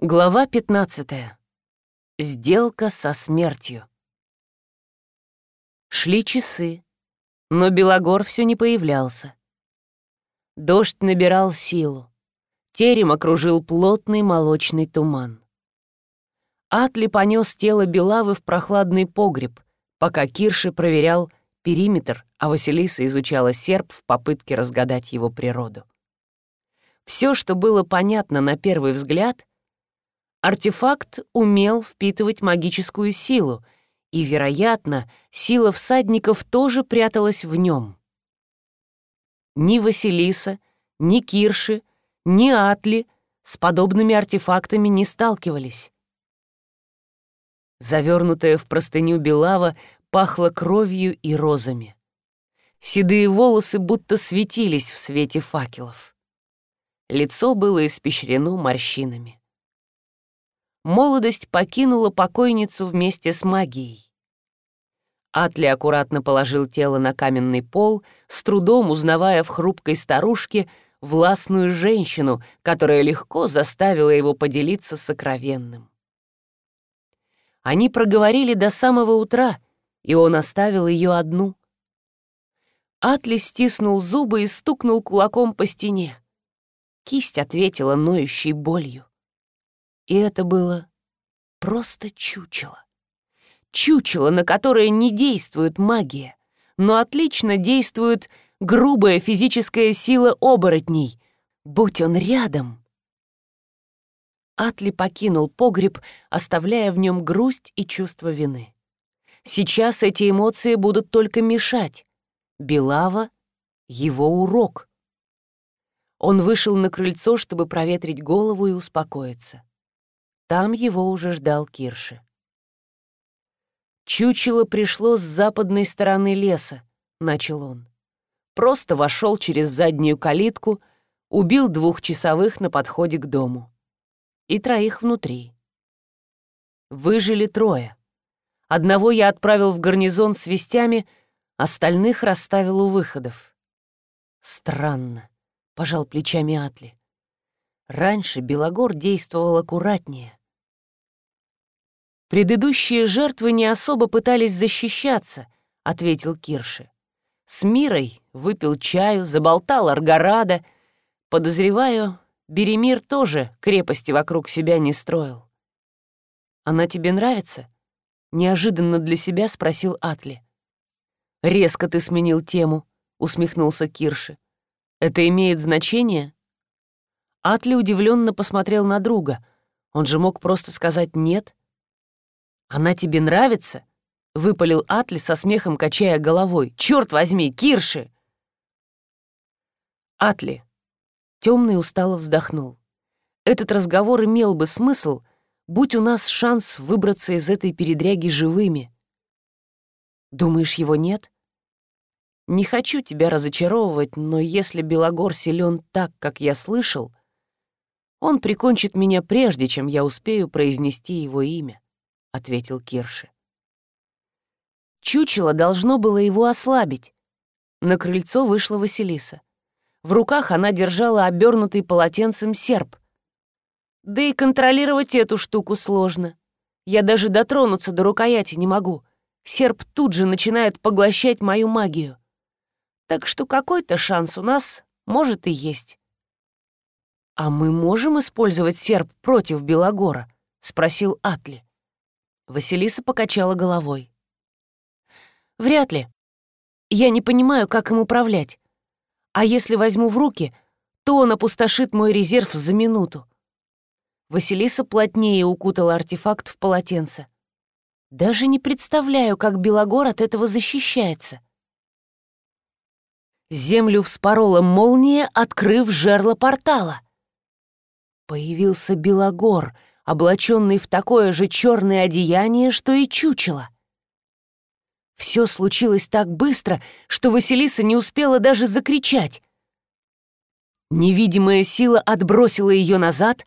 Глава 15. Сделка со смертью. Шли часы, но Белогор все не появлялся. Дождь набирал силу. Терем окружил плотный молочный туман. Атли понес тело Белавы в прохладный погреб, пока Кирши проверял периметр, а Василиса изучала серп в попытке разгадать его природу. Все, что было понятно на первый взгляд, Артефакт умел впитывать магическую силу, и, вероятно, сила всадников тоже пряталась в нем. Ни Василиса, ни Кирши, ни Атли с подобными артефактами не сталкивались. Завернутая в простыню Белава пахла кровью и розами. Седые волосы будто светились в свете факелов. Лицо было испещрено морщинами молодость покинула покойницу вместе с магией. Атли аккуратно положил тело на каменный пол, с трудом узнавая в хрупкой старушке властную женщину, которая легко заставила его поделиться сокровенным. Они проговорили до самого утра, и он оставил ее одну. Атли стиснул зубы и стукнул кулаком по стене. Кисть ответила ноющей болью. И это было просто чучело. Чучело, на которое не действует магия, но отлично действует грубая физическая сила оборотней, будь он рядом. Атли покинул погреб, оставляя в нем грусть и чувство вины. Сейчас эти эмоции будут только мешать. Белава — его урок. Он вышел на крыльцо, чтобы проветрить голову и успокоиться. Там его уже ждал Кирши. «Чучело пришло с западной стороны леса», — начал он. Просто вошел через заднюю калитку, убил двух часовых на подходе к дому. И троих внутри. Выжили трое. Одного я отправил в гарнизон с вестями, остальных расставил у выходов. Странно, — пожал плечами Атли. Раньше Белогор действовал аккуратнее. «Предыдущие жертвы не особо пытались защищаться», — ответил Кирши. «С Мирой выпил чаю, заболтал Аргарада. Подозреваю, Беремир тоже крепости вокруг себя не строил». «Она тебе нравится?» — неожиданно для себя спросил Атли. «Резко ты сменил тему», — усмехнулся Кирши. «Это имеет значение?» Атли удивленно посмотрел на друга. Он же мог просто сказать «нет». «Она тебе нравится?» — выпалил Атли со смехом, качая головой. «Черт возьми, Кирши!» «Атли!» — темный устало вздохнул. «Этот разговор имел бы смысл, будь у нас шанс выбраться из этой передряги живыми. Думаешь, его нет?» «Не хочу тебя разочаровывать, но если Белогор силен так, как я слышал, он прикончит меня прежде, чем я успею произнести его имя». — ответил Кирши. Чучело должно было его ослабить. На крыльцо вышла Василиса. В руках она держала обернутый полотенцем серп. Да и контролировать эту штуку сложно. Я даже дотронуться до рукояти не могу. Серп тут же начинает поглощать мою магию. Так что какой-то шанс у нас может и есть. «А мы можем использовать серп против Белогора?» — спросил Атли. Василиса покачала головой. «Вряд ли. Я не понимаю, как им управлять. А если возьму в руки, то он опустошит мой резерв за минуту». Василиса плотнее укутала артефакт в полотенце. «Даже не представляю, как Белогор от этого защищается». Землю вспорола молния, открыв жерло портала. Появился Белогор — облаченный в такое же черное одеяние, что и чучело. Все случилось так быстро, что Василиса не успела даже закричать. Невидимая сила отбросила ее назад,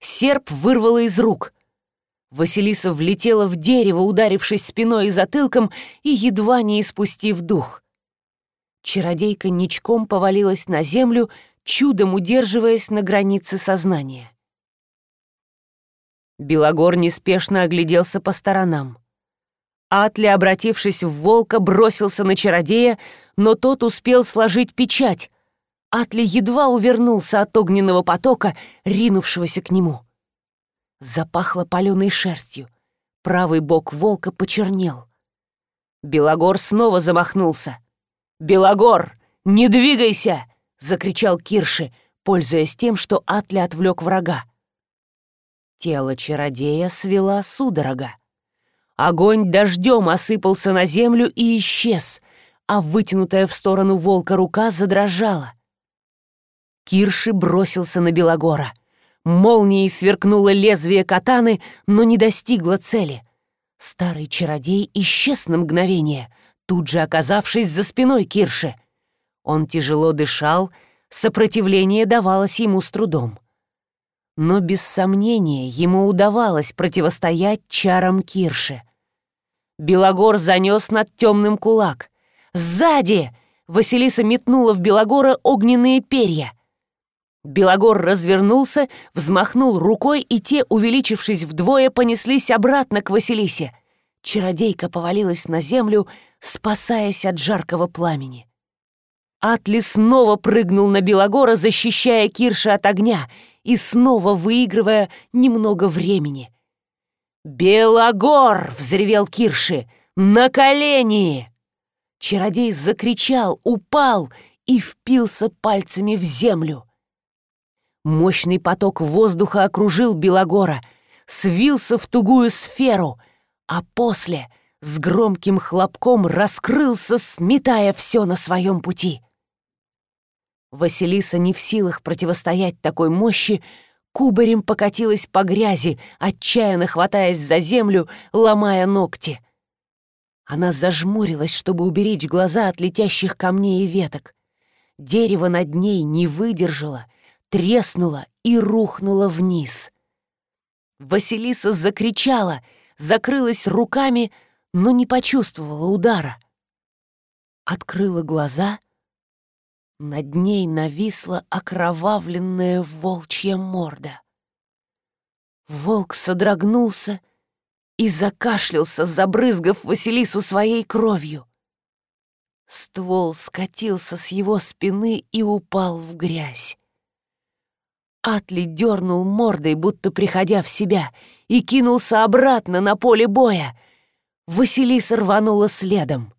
серп вырвала из рук. Василиса влетела в дерево, ударившись спиной и затылком и едва не испустив дух. Чародейка ничком повалилась на землю, чудом удерживаясь на границе сознания. Белогор неспешно огляделся по сторонам. Атли, обратившись в волка, бросился на чародея, но тот успел сложить печать. Атли едва увернулся от огненного потока, ринувшегося к нему. Запахло паленой шерстью. Правый бок волка почернел. Белогор снова замахнулся. «Белогор, не двигайся!» — закричал Кирши, пользуясь тем, что Атли отвлек врага. Тело чародея свела судорога. Огонь дождем осыпался на землю и исчез, а вытянутая в сторону волка рука задрожала. Кирши бросился на Белогора. Молнией сверкнуло лезвие катаны, но не достигло цели. Старый чародей исчез на мгновение, тут же оказавшись за спиной Кирши. Он тяжело дышал, сопротивление давалось ему с трудом. Но без сомнения ему удавалось противостоять чарам Кирши. Белогор занес над темным кулак. «Сзади!» — Василиса метнула в Белогора огненные перья. Белогор развернулся, взмахнул рукой, и те, увеличившись вдвое, понеслись обратно к Василисе. Чародейка повалилась на землю, спасаясь от жаркого пламени. Атли снова прыгнул на Белогора, защищая Кирша от огня и снова выигрывая немного времени — «Белогор!» — взревел Кирши. «На колени!» Чародей закричал, упал и впился пальцами в землю. Мощный поток воздуха окружил Белогора, свился в тугую сферу, а после с громким хлопком раскрылся, сметая все на своем пути. Василиса не в силах противостоять такой мощи, кубарем покатилась по грязи, отчаянно хватаясь за землю, ломая ногти. Она зажмурилась, чтобы уберечь глаза от летящих камней и веток. Дерево над ней не выдержало, треснуло и рухнуло вниз. Василиса закричала, закрылась руками, но не почувствовала удара. Открыла глаза над ней нависла окровавленная волчья морда. Волк содрогнулся и закашлялся, забрызгав Василису своей кровью. Ствол скатился с его спины и упал в грязь. Атли дернул мордой, будто приходя в себя, и кинулся обратно на поле боя. Василиса рванула следом.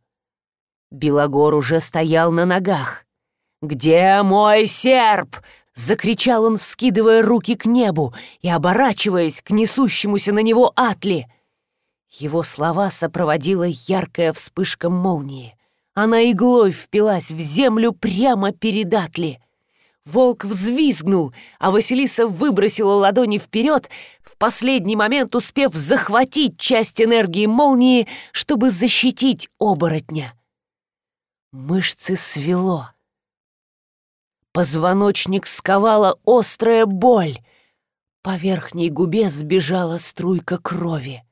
Белогор уже стоял на ногах. «Где мой серп?» — закричал он, вскидывая руки к небу и оборачиваясь к несущемуся на него Атли. Его слова сопроводила яркая вспышка молнии. Она иглой впилась в землю прямо перед Атли. Волк взвизгнул, а Василиса выбросила ладони вперед, в последний момент успев захватить часть энергии молнии, чтобы защитить оборотня. Мышцы свело. Позвоночник сковала острая боль. По верхней губе сбежала струйка крови.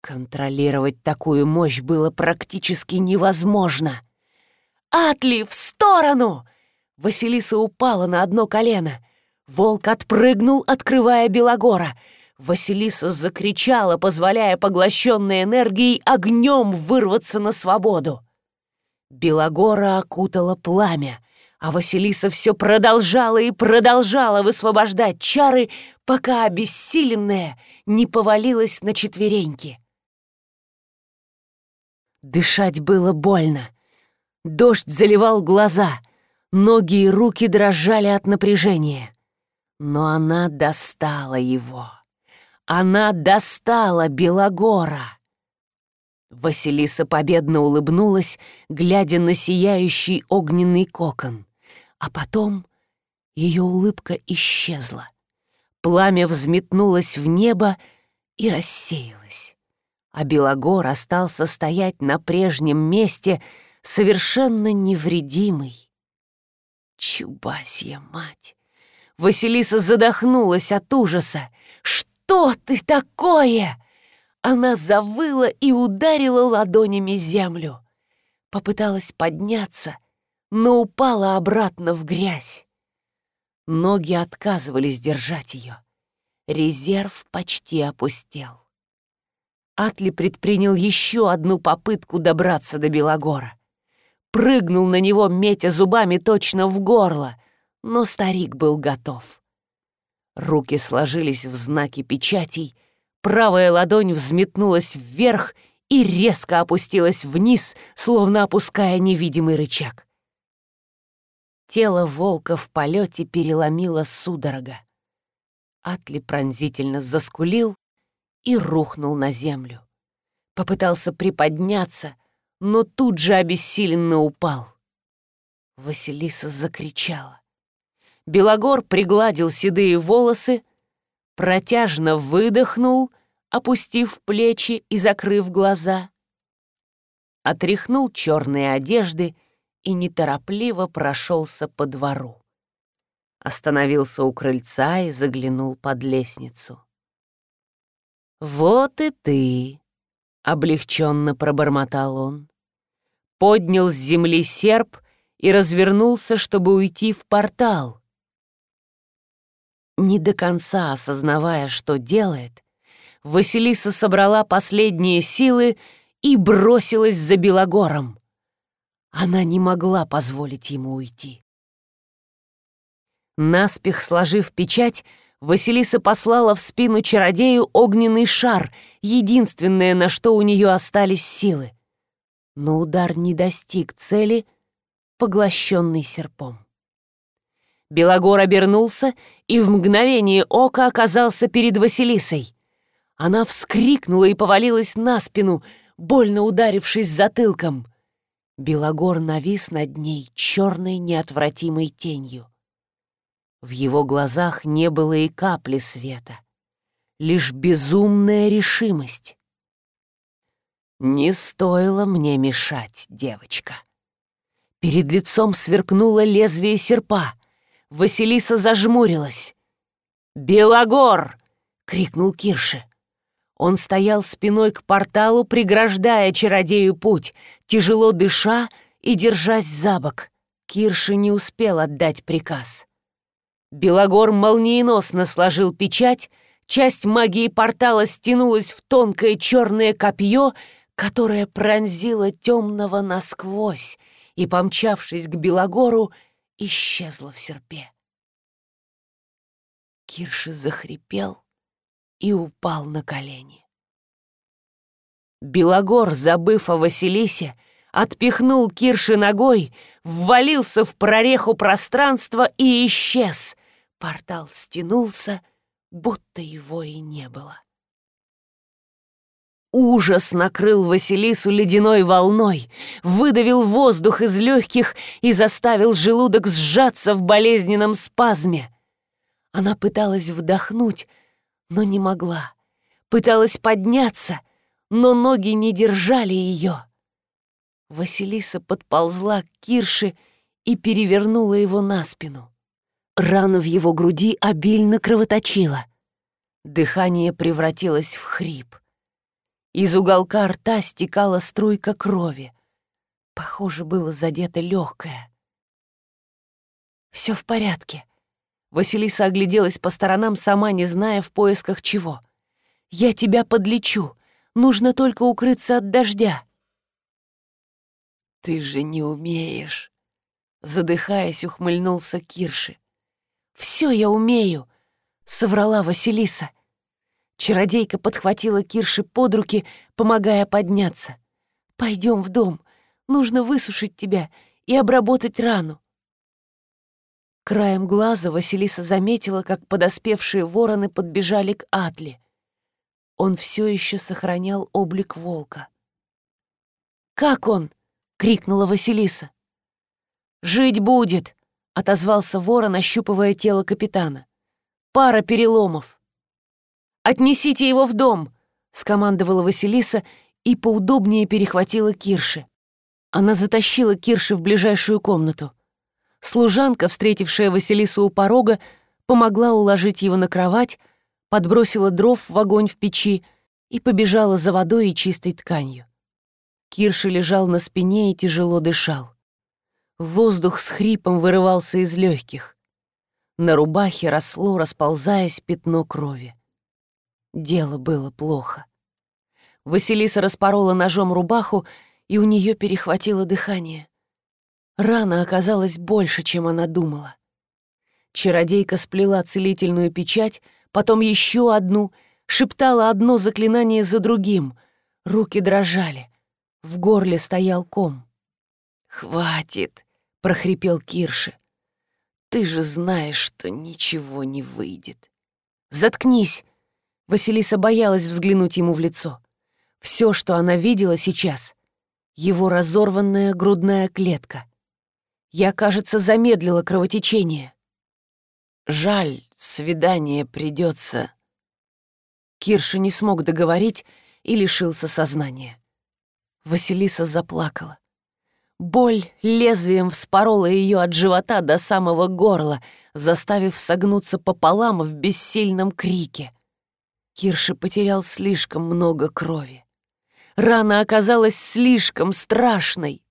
Контролировать такую мощь было практически невозможно. «Атли, в сторону!» Василиса упала на одно колено. Волк отпрыгнул, открывая Белогора. Василиса закричала, позволяя поглощенной энергией огнем вырваться на свободу. Белогора окутала пламя а Василиса все продолжала и продолжала высвобождать чары, пока обессиленная не повалилась на четвереньки. Дышать было больно. Дождь заливал глаза, ноги и руки дрожали от напряжения. Но она достала его. Она достала Белогора. Василиса победно улыбнулась, глядя на сияющий огненный кокон. А потом ее улыбка исчезла. Пламя взметнулось в небо и рассеялось. А Белогор остался стоять на прежнем месте, совершенно невредимый. Чубасья мать! Василиса задохнулась от ужаса. «Что ты такое?» Она завыла и ударила ладонями землю. Попыталась подняться — но упала обратно в грязь. Ноги отказывались держать ее. Резерв почти опустел. Атли предпринял еще одну попытку добраться до Белогора. Прыгнул на него, метя зубами точно в горло, но старик был готов. Руки сложились в знаки печатей, правая ладонь взметнулась вверх и резко опустилась вниз, словно опуская невидимый рычаг. Тело волка в полете переломило судорога. Атли пронзительно заскулил и рухнул на землю. Попытался приподняться, но тут же обессиленно упал. Василиса закричала. Белогор пригладил седые волосы, протяжно выдохнул, опустив плечи и закрыв глаза, отряхнул черные одежды и неторопливо прошелся по двору остановился у крыльца и заглянул под лестницу. «Вот и ты!» — облегченно пробормотал он. Поднял с земли серп и развернулся, чтобы уйти в портал. Не до конца осознавая, что делает, Василиса собрала последние силы и бросилась за Белогором. Она не могла позволить ему уйти. Наспех сложив печать, Василиса послала в спину чародею огненный шар, единственное, на что у нее остались силы. Но удар не достиг цели, поглощенный серпом. Белогор обернулся и в мгновение ока оказался перед Василисой. Она вскрикнула и повалилась на спину, больно ударившись затылком. Белогор навис над ней черной неотвратимой тенью. В его глазах не было и капли света, лишь безумная решимость. «Не стоило мне мешать, девочка». Перед лицом сверкнуло лезвие серпа. Василиса зажмурилась. «Белогор!» — крикнул Кирше. Он стоял спиной к порталу, преграждая чародею путь, тяжело дыша и держась за бок. Кирше не успел отдать приказ. Белогор молниеносно сложил печать, часть магии портала стянулась в тонкое черное копье, которое пронзило темного насквозь и, помчавшись к Белогору, исчезло в серпе. Кирши захрипел и упал на колени. Белогор, забыв о Василисе, отпихнул Кирши ногой, ввалился в прореху пространства и исчез. Портал стянулся, будто его и не было. Ужас накрыл Василису ледяной волной, выдавил воздух из легких и заставил желудок сжаться в болезненном спазме. Она пыталась вдохнуть, но не могла. Пыталась подняться, но ноги не держали ее. Василиса подползла к Кирше и перевернула его на спину. Рана в его груди обильно кровоточила. Дыхание превратилось в хрип. Из уголка рта стекала струйка крови. Похоже, было задето легкое. Все в порядке. Василиса огляделась по сторонам, сама не зная в поисках чего. «Я тебя подлечу. Нужно только укрыться от дождя». «Ты же не умеешь!» Задыхаясь, ухмыльнулся Кирши. «Все я умею!» — соврала Василиса. Чародейка подхватила Кирши под руки, помогая подняться. «Пойдем в дом. Нужно высушить тебя и обработать рану». Краем глаза Василиса заметила, как подоспевшие вороны подбежали к Атли. Он все еще сохранял облик волка. «Как он?» — крикнула Василиса. «Жить будет!» — отозвался ворон, ощупывая тело капитана. «Пара переломов!» «Отнесите его в дом!» — скомандовала Василиса и поудобнее перехватила Кирши. Она затащила Кирши в ближайшую комнату. Служанка, встретившая Василису у порога, помогла уложить его на кровать, подбросила дров в огонь в печи и побежала за водой и чистой тканью. Кирша лежал на спине и тяжело дышал. Воздух с хрипом вырывался из легких. На рубахе росло, расползаясь, пятно крови. Дело было плохо. Василиса распорола ножом рубаху, и у нее перехватило дыхание. Рана оказалась больше, чем она думала. Чародейка сплела целительную печать, потом еще одну, шептала одно заклинание за другим. Руки дрожали. В горле стоял ком. «Хватит!» — прохрипел Кирши. «Ты же знаешь, что ничего не выйдет». «Заткнись!» Василиса боялась взглянуть ему в лицо. Все, что она видела сейчас — его разорванная грудная клетка. Я, кажется, замедлила кровотечение. Жаль, свидание придется. Кирша не смог договорить и лишился сознания. Василиса заплакала. Боль лезвием вспорола ее от живота до самого горла, заставив согнуться пополам в бессильном крике. Кирша потерял слишком много крови. Рана оказалась слишком страшной,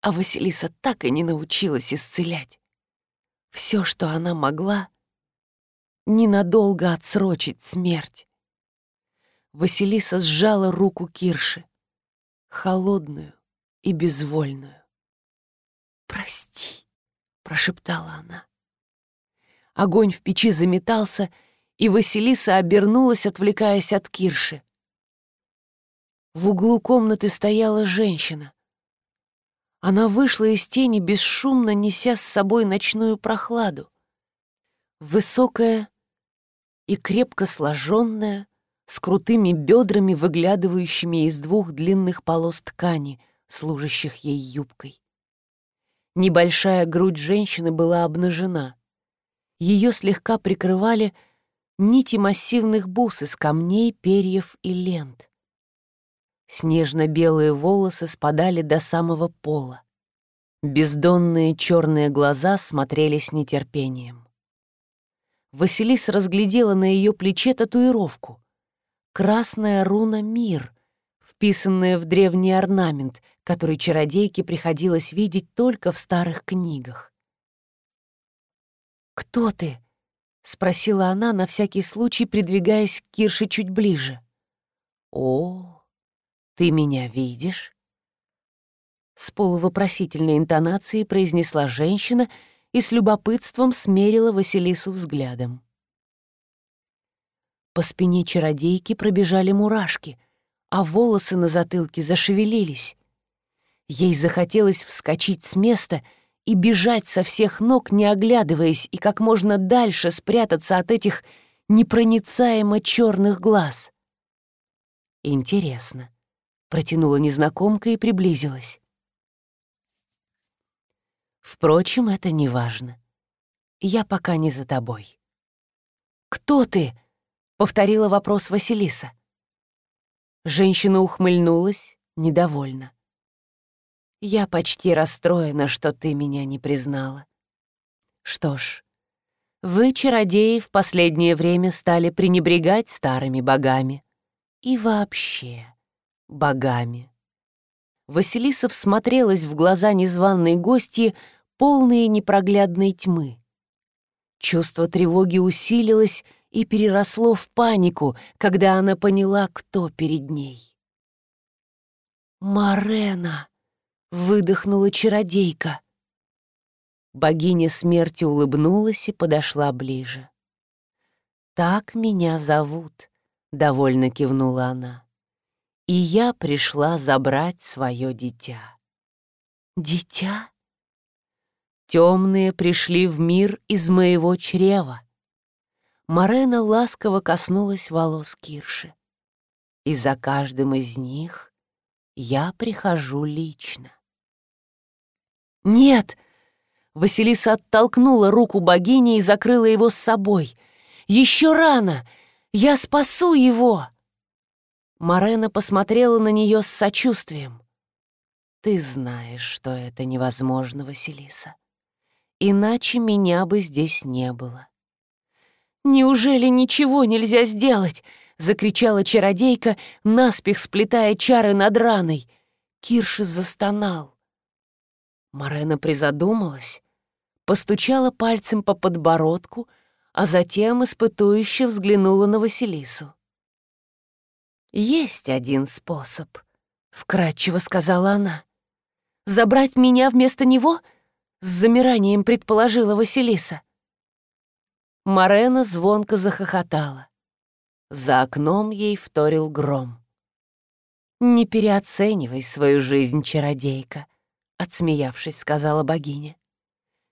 а Василиса так и не научилась исцелять. Все, что она могла, ненадолго отсрочить смерть. Василиса сжала руку Кирши, холодную и безвольную. «Прости», — прошептала она. Огонь в печи заметался, и Василиса обернулась, отвлекаясь от Кирши. В углу комнаты стояла женщина. Она вышла из тени, бесшумно неся с собой ночную прохладу. Высокая и крепко сложенная, с крутыми бедрами, выглядывающими из двух длинных полос ткани, служащих ей юбкой. Небольшая грудь женщины была обнажена. Ее слегка прикрывали нити массивных бус из камней, перьев и лент. Снежно-белые волосы спадали до самого пола. Бездонные черные глаза смотрели с нетерпением. Василиса разглядела на ее плече татуировку. Красная руна «Мир», вписанная в древний орнамент, который чародейке приходилось видеть только в старых книгах. «Кто ты?» — спросила она, на всякий случай придвигаясь к Кирше чуть ближе. «О, «Ты меня видишь?» С полувопросительной интонацией произнесла женщина и с любопытством смерила Василису взглядом. По спине чародейки пробежали мурашки, а волосы на затылке зашевелились. Ей захотелось вскочить с места и бежать со всех ног, не оглядываясь, и как можно дальше спрятаться от этих непроницаемо черных глаз. Интересно, Протянула незнакомка и приблизилась. Впрочем, это не важно. Я пока не за тобой. «Кто ты?» — повторила вопрос Василиса. Женщина ухмыльнулась, недовольна. «Я почти расстроена, что ты меня не признала. Что ж, вы, чародеи, в последнее время стали пренебрегать старыми богами. И вообще, богами. Василиса всмотрелась в глаза незваной гости, полные непроглядной тьмы. Чувство тревоги усилилось и переросло в панику, когда она поняла, кто перед ней. «Марена!» — выдохнула чародейка. Богиня смерти улыбнулась и подошла ближе. «Так меня зовут», — довольно кивнула она и я пришла забрать свое дитя. Дитя? Темные пришли в мир из моего чрева. Марена ласково коснулась волос Кирши. И за каждым из них я прихожу лично. «Нет!» Василиса оттолкнула руку богини и закрыла его с собой. «Еще рано! Я спасу его!» Марена посмотрела на нее с сочувствием. «Ты знаешь, что это невозможно, Василиса. Иначе меня бы здесь не было». «Неужели ничего нельзя сделать?» — закричала чародейка, наспех сплетая чары над раной. Кирши застонал. Марена призадумалась, постучала пальцем по подбородку, а затем испытующе взглянула на Василису. «Есть один способ», — вкратчиво сказала она. «Забрать меня вместо него?» — с замиранием предположила Василиса. Марена звонко захохотала. За окном ей вторил гром. «Не переоценивай свою жизнь, чародейка», — отсмеявшись, сказала богиня.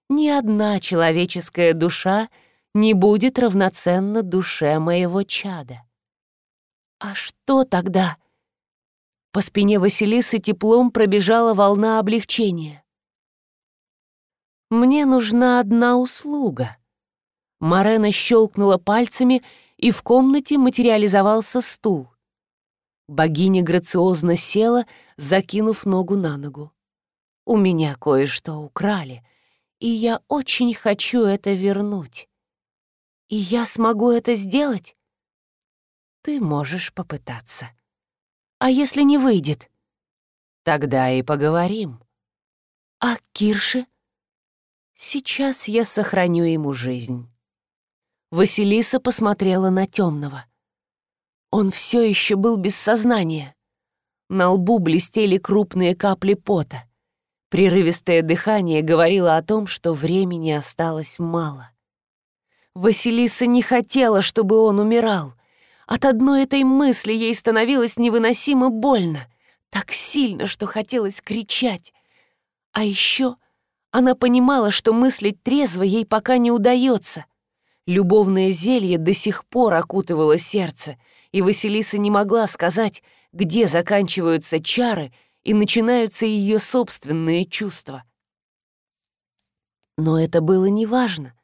«Ни одна человеческая душа не будет равноценна душе моего чада». «А что тогда?» По спине Василисы теплом пробежала волна облегчения. «Мне нужна одна услуга». Марена щелкнула пальцами, и в комнате материализовался стул. Богиня грациозно села, закинув ногу на ногу. «У меня кое-что украли, и я очень хочу это вернуть. И я смогу это сделать? Ты можешь попытаться. А если не выйдет? Тогда и поговорим. А Кирше? Сейчас я сохраню ему жизнь». Василиса посмотрела на темного. Он все еще был без сознания. На лбу блестели крупные капли пота. Прерывистое дыхание говорило о том, что времени осталось мало. Василиса не хотела, чтобы он умирал. От одной этой мысли ей становилось невыносимо больно, так сильно, что хотелось кричать. А еще она понимала, что мыслить трезво ей пока не удается. Любовное зелье до сих пор окутывало сердце, и Василиса не могла сказать, где заканчиваются чары и начинаются ее собственные чувства. Но это было неважно.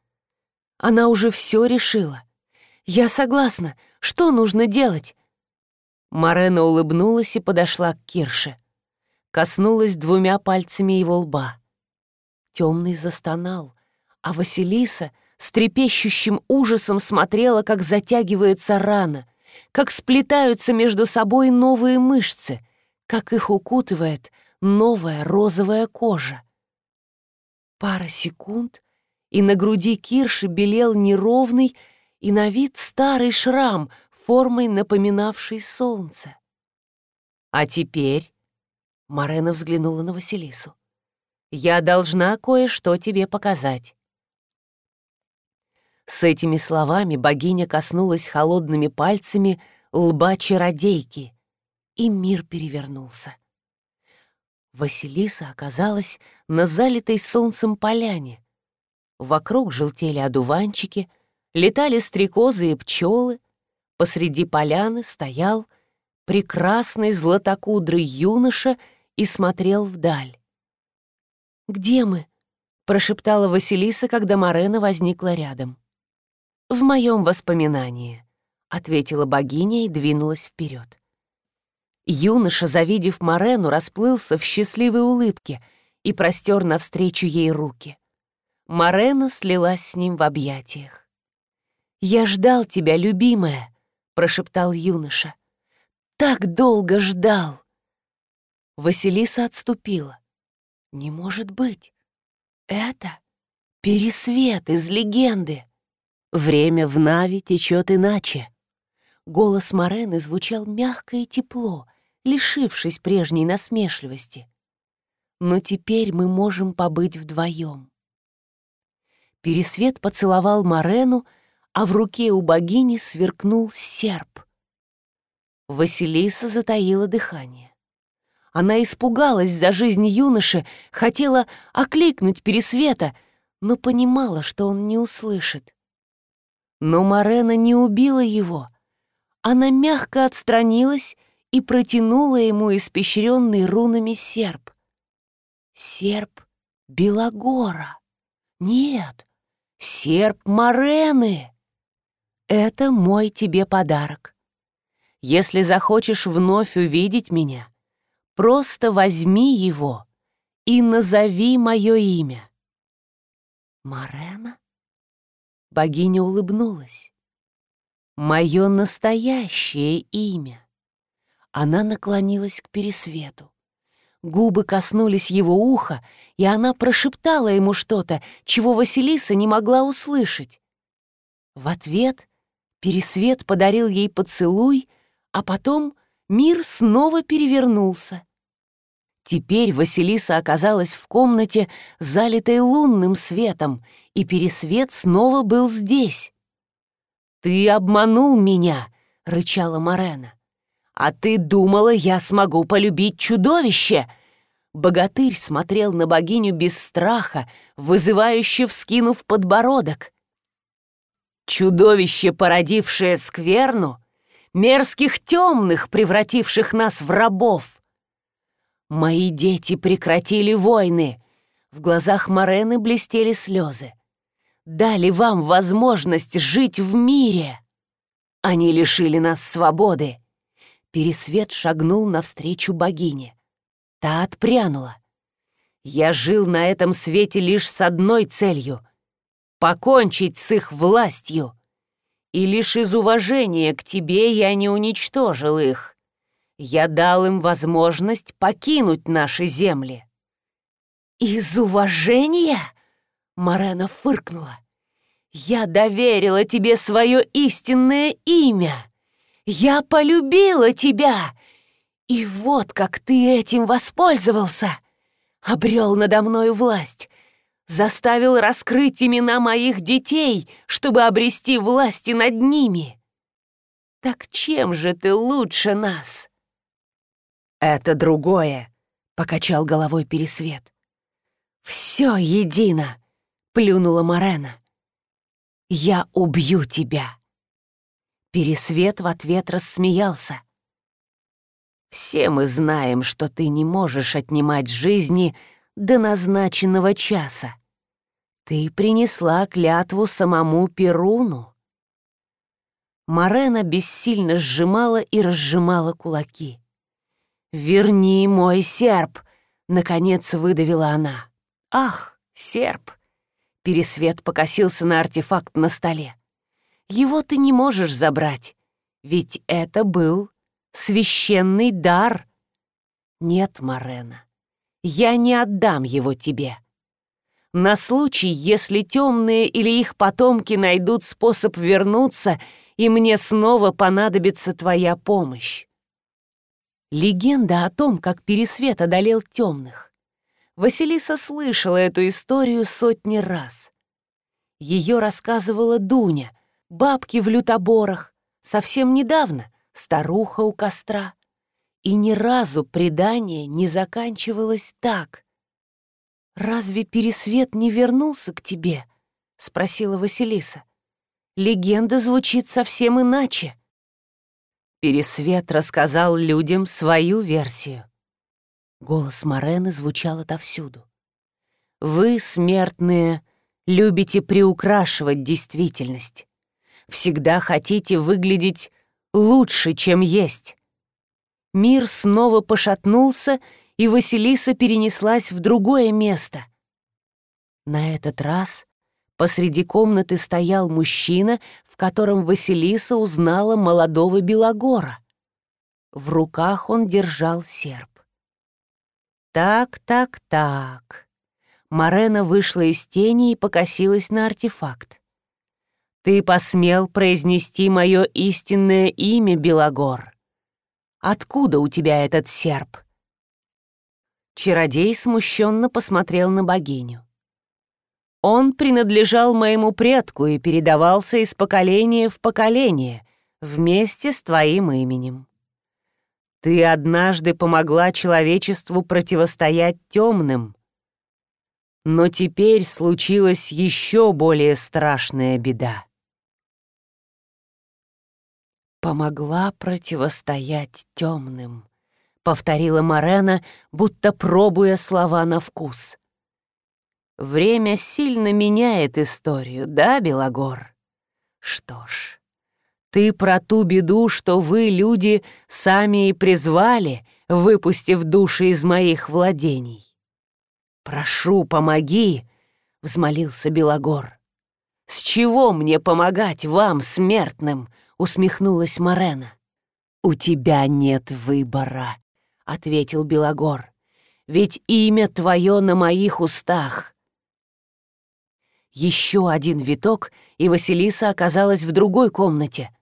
Она уже все решила. «Я согласна. Что нужно делать?» Марена улыбнулась и подошла к Кирше. Коснулась двумя пальцами его лба. Темный застонал, а Василиса с трепещущим ужасом смотрела, как затягивается рана — как сплетаются между собой новые мышцы, как их укутывает новая розовая кожа. Пара секунд, и на груди Кирши белел неровный и на вид старый шрам, формой напоминавший солнце. «А теперь...» — Марена взглянула на Василису. «Я должна кое-что тебе показать». С этими словами богиня коснулась холодными пальцами лба чародейки, и мир перевернулся. Василиса оказалась на залитой солнцем поляне. Вокруг желтели одуванчики, летали стрекозы и пчелы. Посреди поляны стоял прекрасный златокудрый юноша и смотрел вдаль. «Где мы?» — прошептала Василиса, когда Марена возникла рядом в моем воспоминании», — ответила богиня и двинулась вперед. Юноша, завидев Морену, расплылся в счастливой улыбке и простер навстречу ей руки. Морена слилась с ним в объятиях. «Я ждал тебя, любимая», — прошептал юноша. «Так долго ждал!» Василиса отступила. «Не может быть! Это пересвет из легенды!» Время в Нави течет иначе. Голос Морены звучал мягко и тепло, лишившись прежней насмешливости. Но теперь мы можем побыть вдвоем. Пересвет поцеловал Морену, а в руке у богини сверкнул серп. Василиса затаила дыхание. Она испугалась за жизнь юноши, хотела окликнуть Пересвета, но понимала, что он не услышит. Но Марена не убила его. Она мягко отстранилась и протянула ему испещренный рунами серп. Серп Белогора. Нет, серп Марены. Это мой тебе подарок. Если захочешь вновь увидеть меня, просто возьми его и назови мое имя. Марена? Богиня улыбнулась. «Мое настоящее имя». Она наклонилась к пересвету. Губы коснулись его уха, и она прошептала ему что-то, чего Василиса не могла услышать. В ответ Пересвет подарил ей поцелуй, а потом мир снова перевернулся. Теперь Василиса оказалась в комнате, залитой лунным светом, и пересвет снова был здесь. «Ты обманул меня!» — рычала Марена. «А ты думала, я смогу полюбить чудовище?» Богатырь смотрел на богиню без страха, вызывающе вскинув подбородок. «Чудовище, породившее скверну, мерзких темных, превративших нас в рабов!» Мои дети прекратили войны. В глазах Морены блестели слезы. Дали вам возможность жить в мире. Они лишили нас свободы. Пересвет шагнул навстречу богине. Та отпрянула. Я жил на этом свете лишь с одной целью — покончить с их властью. И лишь из уважения к тебе я не уничтожил их. Я дал им возможность покинуть наши земли. «Из уважения?» — Марена фыркнула. «Я доверила тебе свое истинное имя. Я полюбила тебя. И вот как ты этим воспользовался. Обрел надо мною власть, заставил раскрыть имена моих детей, чтобы обрести власти над ними. Так чем же ты лучше нас?» «Это другое», — покачал головой Пересвет. «Все едино», — плюнула Морена. «Я убью тебя». Пересвет в ответ рассмеялся. «Все мы знаем, что ты не можешь отнимать жизни до назначенного часа. Ты принесла клятву самому Перуну». Марена бессильно сжимала и разжимала кулаки. «Верни мой серп!» — наконец выдавила она. «Ах, серп!» Пересвет покосился на артефакт на столе. «Его ты не можешь забрать, ведь это был священный дар». «Нет, Марена, я не отдам его тебе. На случай, если темные или их потомки найдут способ вернуться, и мне снова понадобится твоя помощь. Легенда о том, как Пересвет одолел темных. Василиса слышала эту историю сотни раз. Ее рассказывала Дуня, бабки в лютоборах, совсем недавно старуха у костра. И ни разу предание не заканчивалось так. «Разве Пересвет не вернулся к тебе?» — спросила Василиса. «Легенда звучит совсем иначе». Пересвет рассказал людям свою версию. Голос Морены звучал отовсюду. «Вы, смертные, любите приукрашивать действительность. Всегда хотите выглядеть лучше, чем есть». Мир снова пошатнулся, и Василиса перенеслась в другое место. На этот раз Посреди комнаты стоял мужчина, в котором Василиса узнала молодого Белогора. В руках он держал серп. Так, так, так. Марена вышла из тени и покосилась на артефакт. «Ты посмел произнести мое истинное имя, Белогор. Откуда у тебя этот серп?» Чародей смущенно посмотрел на богиню. Он принадлежал моему предку и передавался из поколения в поколение вместе с твоим именем. Ты однажды помогла человечеству противостоять темным, но теперь случилась еще более страшная беда. «Помогла противостоять темным», — повторила Марена, будто пробуя слова на вкус. Время сильно меняет историю, да, Белогор? Что ж, ты про ту беду, что вы, люди, сами и призвали, выпустив души из моих владений. Прошу, помоги, — взмолился Белогор. «С чего мне помогать вам, смертным?» — усмехнулась Марена. «У тебя нет выбора», — ответил Белогор. «Ведь имя твое на моих устах. Еще один виток, и Василиса оказалась в другой комнате.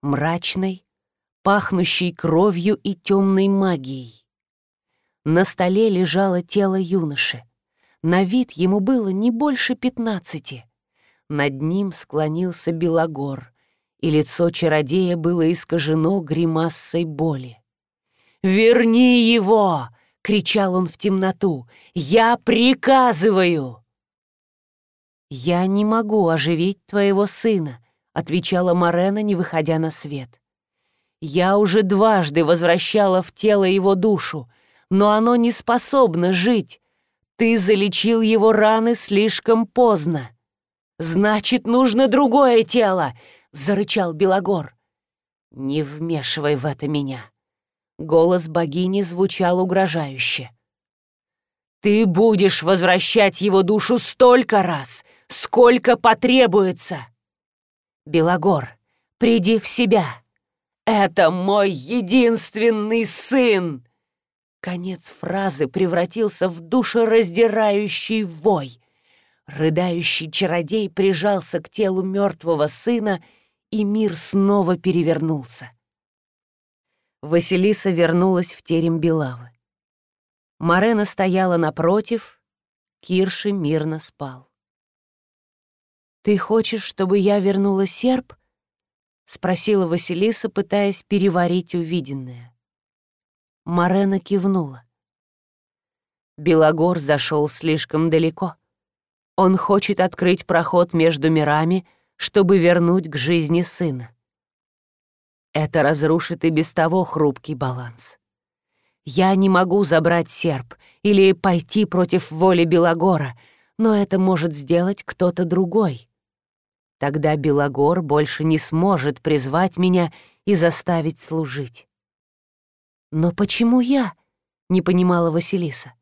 Мрачной, пахнущей кровью и темной магией. На столе лежало тело юноши. На вид ему было не больше пятнадцати. Над ним склонился Белогор, и лицо чародея было искажено гримассой боли. «Верни его!» — кричал он в темноту. «Я приказываю!» «Я не могу оживить твоего сына», — отвечала Марена, не выходя на свет. «Я уже дважды возвращала в тело его душу, но оно не способно жить. Ты залечил его раны слишком поздно». «Значит, нужно другое тело!» — зарычал Белогор. «Не вмешивай в это меня!» Голос богини звучал угрожающе. «Ты будешь возвращать его душу столько раз, сколько потребуется!» «Белогор, приди в себя! Это мой единственный сын!» Конец фразы превратился в душераздирающий вой. Рыдающий чародей прижался к телу мертвого сына, и мир снова перевернулся. Василиса вернулась в терем Белавы. Марена стояла напротив, Кирши мирно спал. «Ты хочешь, чтобы я вернула серп?» — спросила Василиса, пытаясь переварить увиденное. Марена кивнула. Белогор зашел слишком далеко. Он хочет открыть проход между мирами, чтобы вернуть к жизни сына. Это разрушит и без того хрупкий баланс. Я не могу забрать серп или пойти против воли Белогора, но это может сделать кто-то другой. Тогда Белогор больше не сможет призвать меня и заставить служить. «Но почему я?» — не понимала Василиса.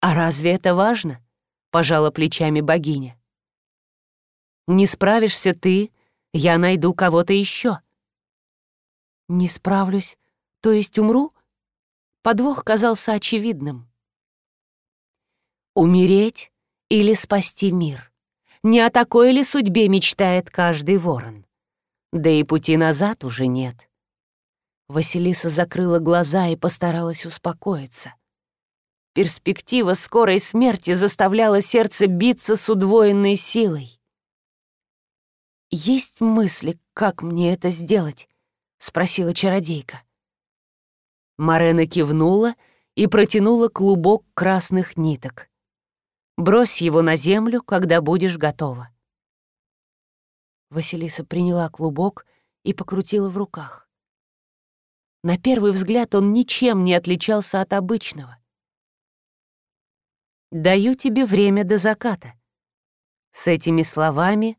«А разве это важно?» пожала плечами богиня. Не справишься ты, я найду кого-то еще. Не справлюсь, то есть умру? Подвох казался очевидным. Умереть или спасти мир? Не о такой ли судьбе мечтает каждый ворон? Да и пути назад уже нет. Василиса закрыла глаза и постаралась успокоиться. Перспектива скорой смерти заставляла сердце биться с удвоенной силой. «Есть мысли, как мне это сделать?» — спросила чародейка. Марена кивнула и протянула клубок красных ниток. «Брось его на землю, когда будешь готова». Василиса приняла клубок и покрутила в руках. На первый взгляд он ничем не отличался от обычного. Даю тебе время до заката». С этими словами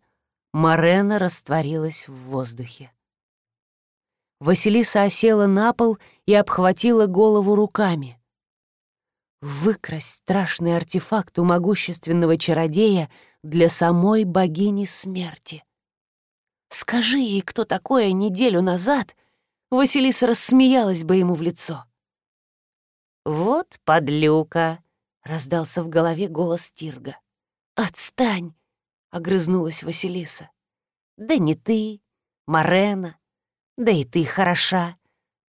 Марена растворилась в воздухе. Василиса осела на пол и обхватила голову руками. Выкрасть страшный артефакт у могущественного чародея для самой богини смерти. Скажи ей, кто такое неделю назад, Василиса рассмеялась бы ему в лицо. «Вот подлюка!» Раздался в голове голос Тирга. «Отстань!» — огрызнулась Василиса. «Да не ты, Марена, да и ты хороша.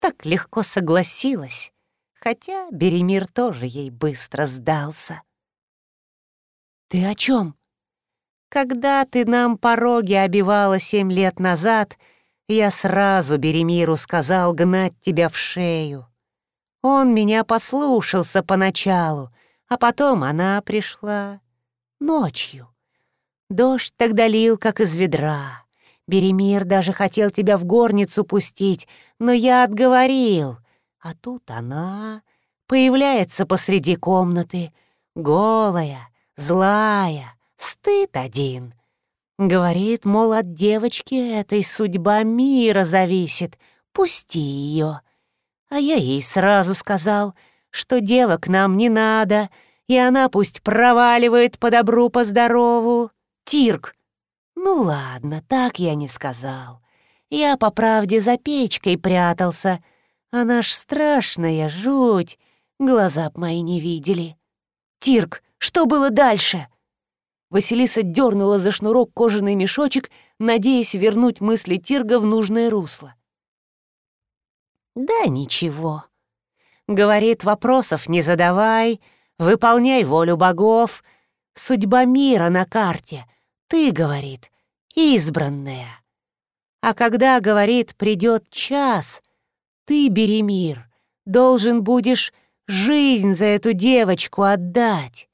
Так легко согласилась, хотя Беремир тоже ей быстро сдался». «Ты о чем? «Когда ты нам пороги обивала семь лет назад, я сразу Беремиру сказал гнать тебя в шею. Он меня послушался поначалу, а потом она пришла ночью. Дождь тогда лил, как из ведра. Беремир даже хотел тебя в горницу пустить, но я отговорил. А тут она появляется посреди комнаты, голая, злая, стыд один. Говорит, мол, от девочки этой судьба мира зависит, пусти ее. А я ей сразу сказал, что девок нам не надо — и она пусть проваливает по добру, по здорову. Тирк. Ну ладно, так я не сказал. Я, по правде, за печкой прятался. Она ж страшная, жуть. Глаза б мои не видели. Тирк, что было дальше? Василиса дернула за шнурок кожаный мешочек, надеясь вернуть мысли Тирга в нужное русло. Да ничего. Говорит, вопросов не задавай, выполняй волю богов. Судьба мира на карте. Ты, говорит, избранная. А когда, говорит, придет час, ты, бери мир, должен будешь жизнь за эту девочку отдать.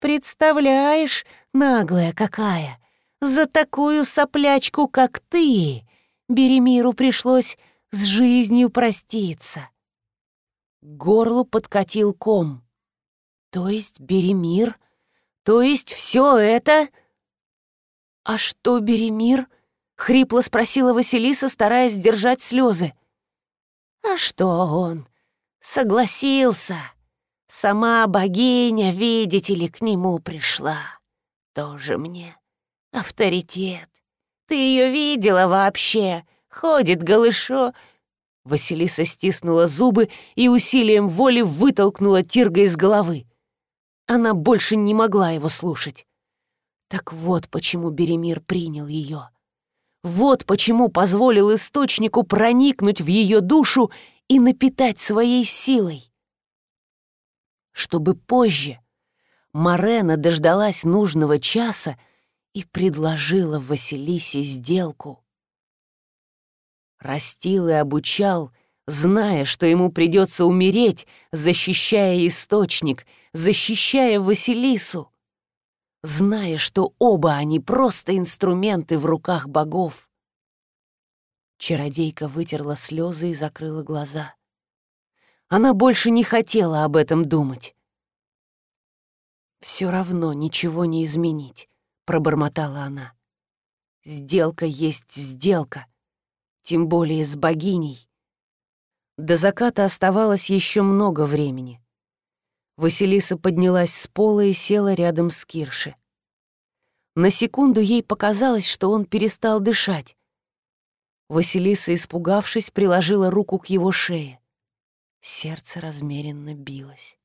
Представляешь, наглая какая, за такую соплячку, как ты, Беремиру пришлось с жизнью проститься. горлу подкатил ком. То есть Беремир? То есть все это... А что Беремир? Хрипло спросила Василиса, стараясь сдержать слезы. А что он? Согласился. Сама богиня, видите ли, к нему пришла. Тоже мне авторитет. Ты ее видела вообще? Ходит голышо. Василиса стиснула зубы и усилием воли вытолкнула Тирга из головы. Она больше не могла его слушать. Так вот почему Беремир принял ее. Вот почему позволил источнику проникнуть в ее душу и напитать своей силой. Чтобы позже Марена дождалась нужного часа и предложила Василисе сделку. Растил и обучал, зная, что ему придется умереть, защищая источник, защищая Василису зная, что оба они просто инструменты в руках богов. Чародейка вытерла слезы и закрыла глаза. Она больше не хотела об этом думать. «Все равно ничего не изменить», — пробормотала она. «Сделка есть сделка, тем более с богиней». До заката оставалось еще много времени. Василиса поднялась с пола и села рядом с Кирши. На секунду ей показалось, что он перестал дышать. Василиса, испугавшись, приложила руку к его шее. Сердце размеренно билось.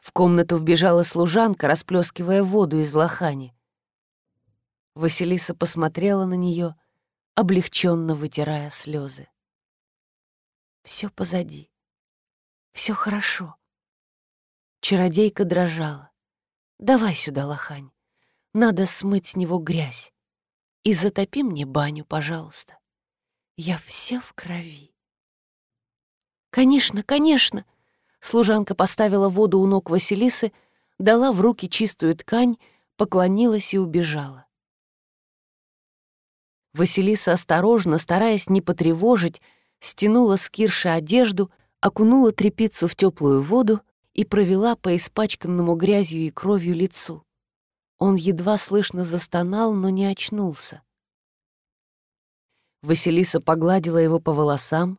В комнату вбежала служанка, расплескивая воду из лохани. Василиса посмотрела на нее, облегченно вытирая слезы. Все позади. Все хорошо. Чародейка дрожала. «Давай сюда, лохань. Надо смыть с него грязь. И затопи мне баню, пожалуйста. Я вся в крови». «Конечно, конечно!» Служанка поставила воду у ног Василисы, дала в руки чистую ткань, поклонилась и убежала. Василиса осторожно, стараясь не потревожить, стянула с Кирши одежду, окунула тряпицу в теплую воду и провела по испачканному грязью и кровью лицу. Он едва слышно застонал, но не очнулся. Василиса погладила его по волосам,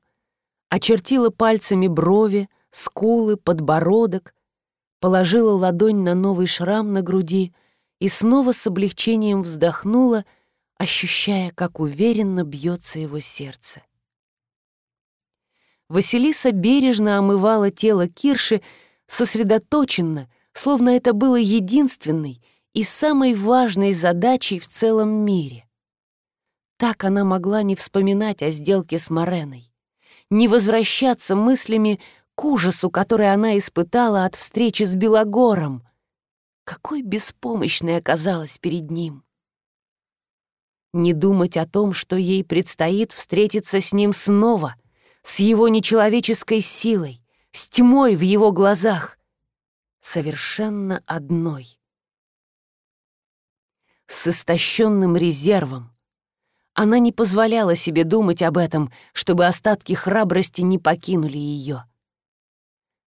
очертила пальцами брови, скулы, подбородок, положила ладонь на новый шрам на груди и снова с облегчением вздохнула, ощущая, как уверенно бьется его сердце. Василиса бережно омывала тело Кирши, сосредоточенно, словно это было единственной и самой важной задачей в целом мире. Так она могла не вспоминать о сделке с Мореной, не возвращаться мыслями к ужасу, который она испытала от встречи с Белогором. Какой беспомощной оказалась перед ним. Не думать о том, что ей предстоит встретиться с ним снова, с его нечеловеческой силой, с тьмой в его глазах, совершенно одной. С истощенным резервом. Она не позволяла себе думать об этом, чтобы остатки храбрости не покинули ее.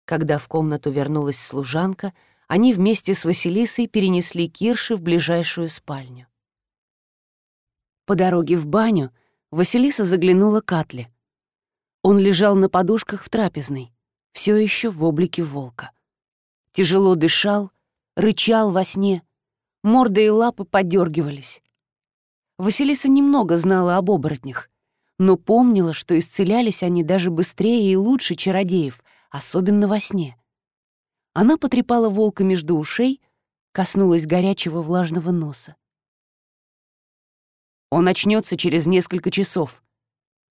Когда в комнату вернулась служанка, они вместе с Василисой перенесли Кирши в ближайшую спальню. По дороге в баню Василиса заглянула к Атле. Он лежал на подушках в трапезной все еще в облике волка. Тяжело дышал, рычал во сне, морда и лапы подергивались. Василиса немного знала об оборотнях, но помнила, что исцелялись они даже быстрее и лучше чародеев, особенно во сне. Она потрепала волка между ушей, коснулась горячего влажного носа. Он очнется через несколько часов.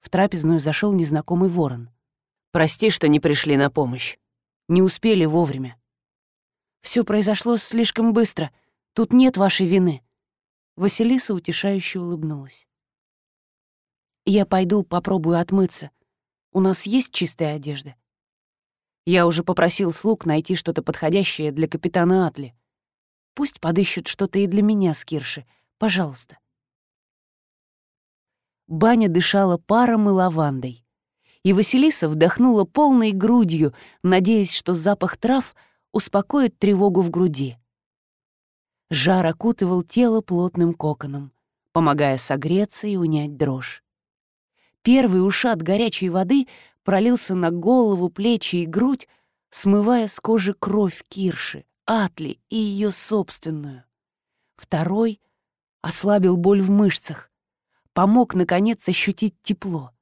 В трапезную зашел незнакомый ворон. «Прости, что не пришли на помощь. Не успели вовремя. Все произошло слишком быстро. Тут нет вашей вины». Василиса утешающе улыбнулась. «Я пойду попробую отмыться. У нас есть чистая одежда?» Я уже попросил слуг найти что-то подходящее для капитана Атли. Пусть подыщут что-то и для меня с. Пожалуйста. Баня дышала паром и лавандой. И Василиса вдохнула полной грудью, надеясь, что запах трав успокоит тревогу в груди. Жар окутывал тело плотным коконом, помогая согреться и унять дрожь. Первый ушат горячей воды пролился на голову, плечи и грудь, смывая с кожи кровь Кирши, Атли и ее собственную. Второй ослабил боль в мышцах, помог, наконец, ощутить тепло.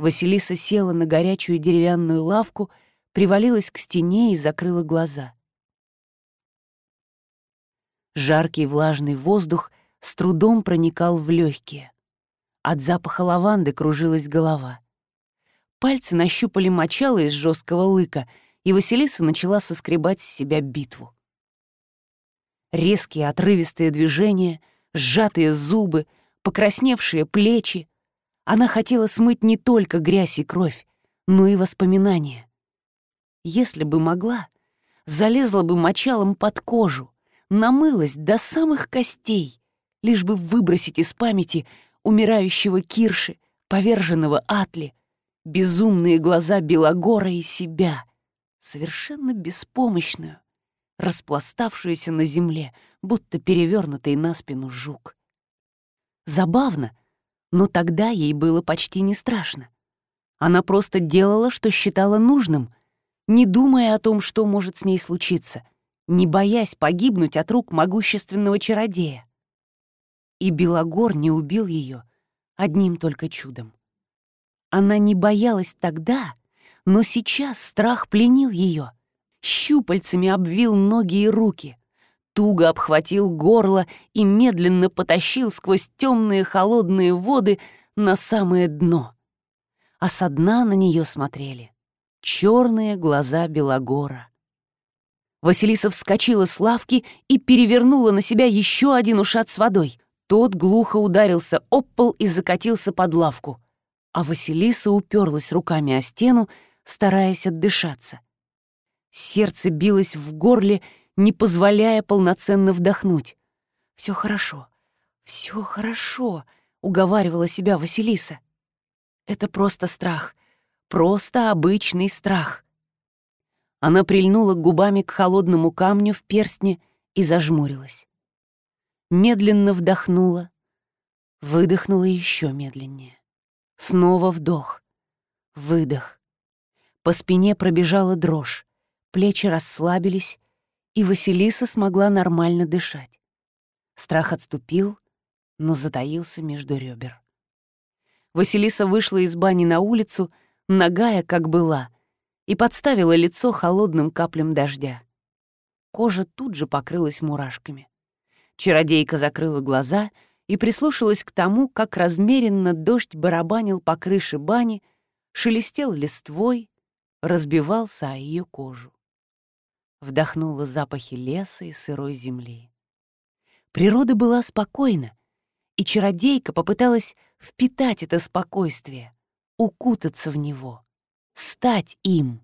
Василиса села на горячую деревянную лавку, привалилась к стене и закрыла глаза. Жаркий влажный воздух с трудом проникал в легкие. От запаха лаванды кружилась голова. Пальцы нащупали мочало из жесткого лыка, и Василиса начала соскребать с себя битву. Резкие отрывистые движения, сжатые зубы, покрасневшие плечи. Она хотела смыть не только грязь и кровь, но и воспоминания. Если бы могла, залезла бы мочалом под кожу, намылась до самых костей, лишь бы выбросить из памяти умирающего Кирши, поверженного Атли, безумные глаза Белогора и себя, совершенно беспомощную, распластавшуюся на земле, будто перевернутый на спину жук. Забавно, но тогда ей было почти не страшно. Она просто делала, что считала нужным, не думая о том, что может с ней случиться, не боясь погибнуть от рук могущественного чародея. И Белогор не убил ее одним только чудом. Она не боялась тогда, но сейчас страх пленил ее. Щупальцами обвил ноги и руки, туго обхватил горло и медленно потащил сквозь темные холодные воды на самое дно. А со дна на нее смотрели черные глаза Белогора. Василиса вскочила с лавки и перевернула на себя еще один ушат с водой. Тот глухо ударился об пол и закатился под лавку а Василиса уперлась руками о стену, стараясь отдышаться. Сердце билось в горле, не позволяя полноценно вдохнуть. Все хорошо, все хорошо», — уговаривала себя Василиса. «Это просто страх, просто обычный страх». Она прильнула губами к холодному камню в перстне и зажмурилась. Медленно вдохнула, выдохнула еще медленнее. Снова вдох. Выдох. По спине пробежала дрожь, плечи расслабились, и Василиса смогла нормально дышать. Страх отступил, но затаился между ребер. Василиса вышла из бани на улицу, нагая, как была, и подставила лицо холодным каплям дождя. Кожа тут же покрылась мурашками. Чародейка закрыла глаза — и прислушалась к тому, как размеренно дождь барабанил по крыше бани, шелестел листвой, разбивался о ее кожу. Вдохнула запахи леса и сырой земли. Природа была спокойна, и чародейка попыталась впитать это спокойствие, укутаться в него, стать им.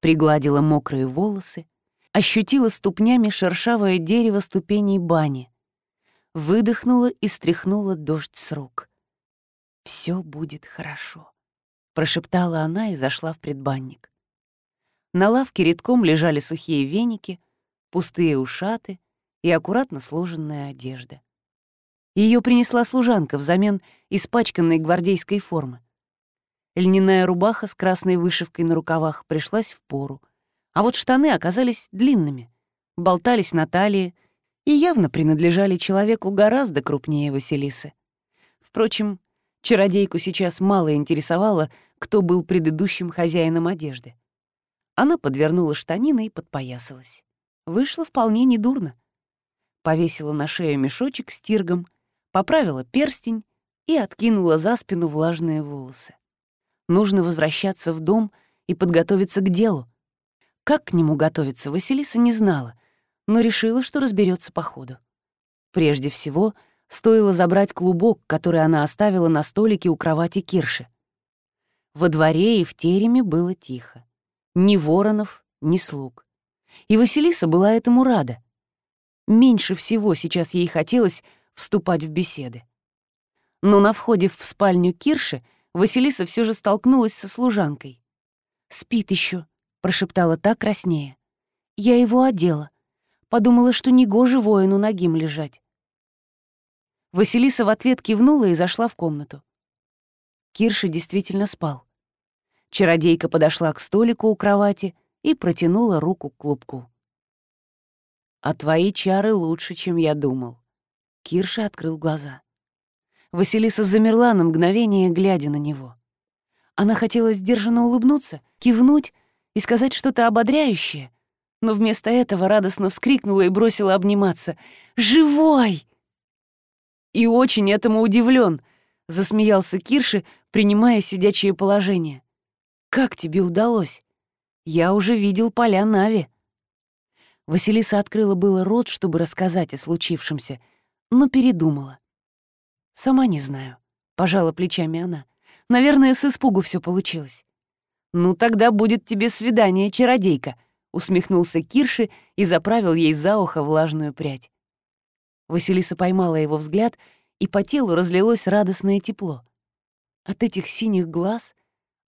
Пригладила мокрые волосы, ощутила ступнями шершавое дерево ступеней бани, выдохнула и стряхнула дождь с рук. «Все будет хорошо», — прошептала она и зашла в предбанник. На лавке редком лежали сухие веники, пустые ушаты и аккуратно сложенная одежда. Ее принесла служанка взамен испачканной гвардейской формы. Льняная рубаха с красной вышивкой на рукавах пришлась в пору, а вот штаны оказались длинными, болтались на талии и явно принадлежали человеку гораздо крупнее Василисы. Впрочем, чародейку сейчас мало интересовало, кто был предыдущим хозяином одежды. Она подвернула штанины и подпоясалась. Вышло вполне недурно. Повесила на шею мешочек с тиргом, поправила перстень, и откинула за спину влажные волосы. Нужно возвращаться в дом и подготовиться к делу. Как к нему готовиться, Василиса не знала, но решила, что разберется по ходу. Прежде всего, стоило забрать клубок, который она оставила на столике у кровати Кирши. Во дворе и в тереме было тихо. Ни воронов, ни слуг. И Василиса была этому рада. Меньше всего сейчас ей хотелось вступать в беседы. Но на входе в спальню Кирши Василиса все же столкнулась со служанкой. «Спит еще, прошептала так краснее. «Я его одела. Подумала, что негоже воину ногим лежать». Василиса в ответ кивнула и зашла в комнату. Кирша действительно спал. Чародейка подошла к столику у кровати и протянула руку к клубку. «А твои чары лучше, чем я думал». Кирша открыл глаза. Василиса замерла на мгновение, глядя на него. Она хотела сдержанно улыбнуться, кивнуть и сказать что-то ободряющее, но вместо этого радостно вскрикнула и бросила обниматься. «Живой!» «И очень этому удивлен, засмеялся Кирши, принимая сидячее положение. «Как тебе удалось? Я уже видел поля Нави». Василиса открыла было рот, чтобы рассказать о случившемся, но передумала. «Сама не знаю», — пожала плечами она. «Наверное, с испугу все получилось». «Ну, тогда будет тебе свидание, чародейка», — усмехнулся Кирши и заправил ей за ухо влажную прядь. Василиса поймала его взгляд, и по телу разлилось радостное тепло. От этих синих глаз,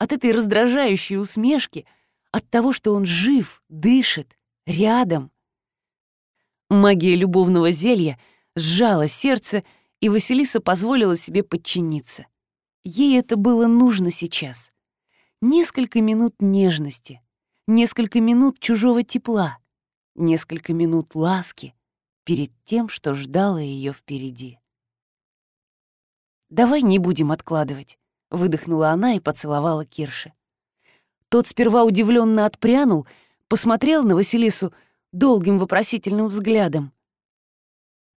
от этой раздражающей усмешки, от того, что он жив, дышит, рядом. Магия любовного зелья сжала сердце и Василиса позволила себе подчиниться. Ей это было нужно сейчас. Несколько минут нежности, несколько минут чужого тепла, несколько минут ласки перед тем, что ждало ее впереди. «Давай не будем откладывать», — выдохнула она и поцеловала Кирши. Тот сперва удивленно отпрянул, посмотрел на Василису долгим вопросительным взглядом.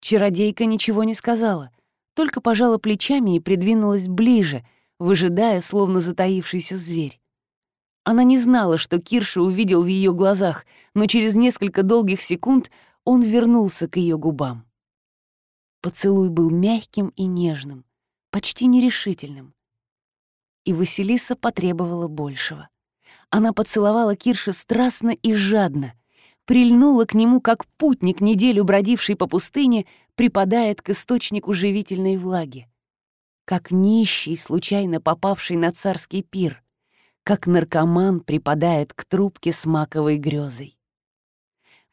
Чародейка ничего не сказала, только пожала плечами и придвинулась ближе, выжидая, словно затаившийся зверь. Она не знала, что Кирша увидел в ее глазах, но через несколько долгих секунд он вернулся к ее губам. Поцелуй был мягким и нежным, почти нерешительным. И Василиса потребовала большего. Она поцеловала Кирша страстно и жадно, прильнула к нему, как путник, неделю бродивший по пустыне, припадает к источнику живительной влаги. Как нищий, случайно попавший на царский пир, как наркоман припадает к трубке с маковой грезой.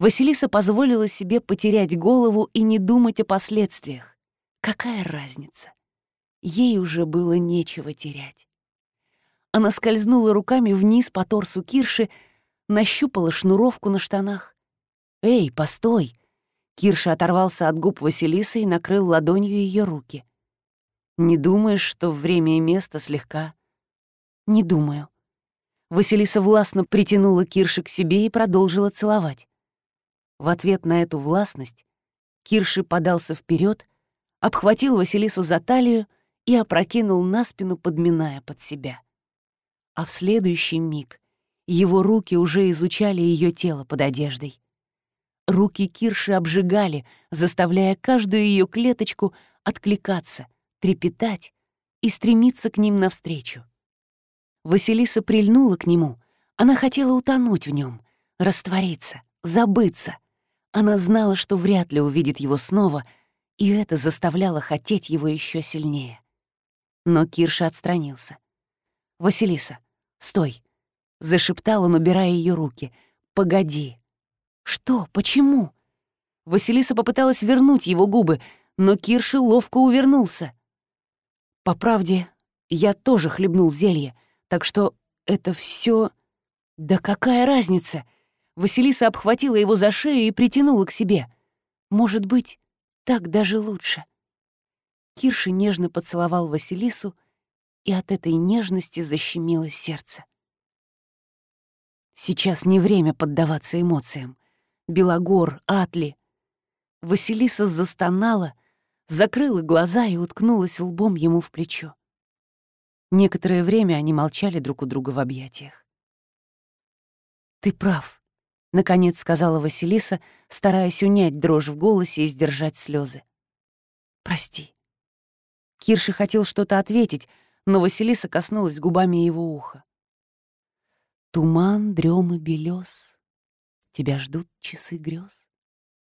Василиса позволила себе потерять голову и не думать о последствиях. Какая разница? Ей уже было нечего терять. Она скользнула руками вниз по торсу Кирши, нащупала шнуровку на штанах. «Эй, постой!» Кирша оторвался от губ Василисы и накрыл ладонью ее руки. «Не думаешь, что время и место слегка?» «Не думаю». Василиса властно притянула Кирши к себе и продолжила целовать. В ответ на эту властность Кирши подался вперед, обхватил Василису за талию и опрокинул на спину, подминая под себя. А в следующий миг его руки уже изучали ее тело под одеждой. Руки Кирши обжигали, заставляя каждую ее клеточку откликаться, трепетать и стремиться к ним навстречу. Василиса прильнула к нему. Она хотела утонуть в нем, раствориться, забыться. Она знала, что вряд ли увидит его снова, и это заставляло хотеть его еще сильнее. Но Кирша отстранился. «Василиса, стой!» — зашептал он, убирая ее руки. «Погоди!» «Что? Почему?» Василиса попыталась вернуть его губы, но Кирши ловко увернулся. По правде, я тоже хлебнул зелье, так что это все. Да какая разница? Василиса обхватила его за шею и притянула к себе. Может быть, так даже лучше. Кирши нежно поцеловал Василису, и от этой нежности защемило сердце. Сейчас не время поддаваться эмоциям. Белогор, Атли. Василиса застонала, закрыла глаза и уткнулась лбом ему в плечо. Некоторое время они молчали друг у друга в объятиях. «Ты прав», — наконец сказала Василиса, стараясь унять дрожь в голосе и сдержать слезы. «Прости». Кирши хотел что-то ответить, но Василиса коснулась губами его уха. «Туман, дрёмы, белёс, тебя ждут часы грез».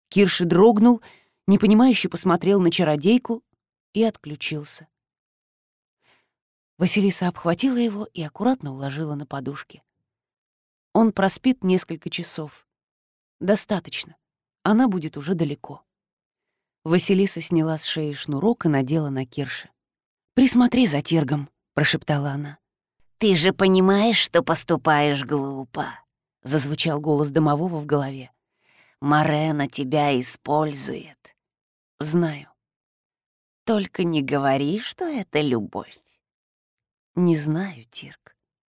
Кирши дрогнул, непонимающе посмотрел на чародейку и отключился. Василиса обхватила его и аккуратно уложила на подушке. Он проспит несколько часов. Достаточно. Она будет уже далеко. Василиса сняла с шеи шнурок и надела на Кирше. «Присмотри за Тиргом», — прошептала она. «Ты же понимаешь, что поступаешь глупо», — зазвучал голос домового в голове. «Морена тебя использует». «Знаю». «Только не говори, что это любовь». Не знаю, Тирк.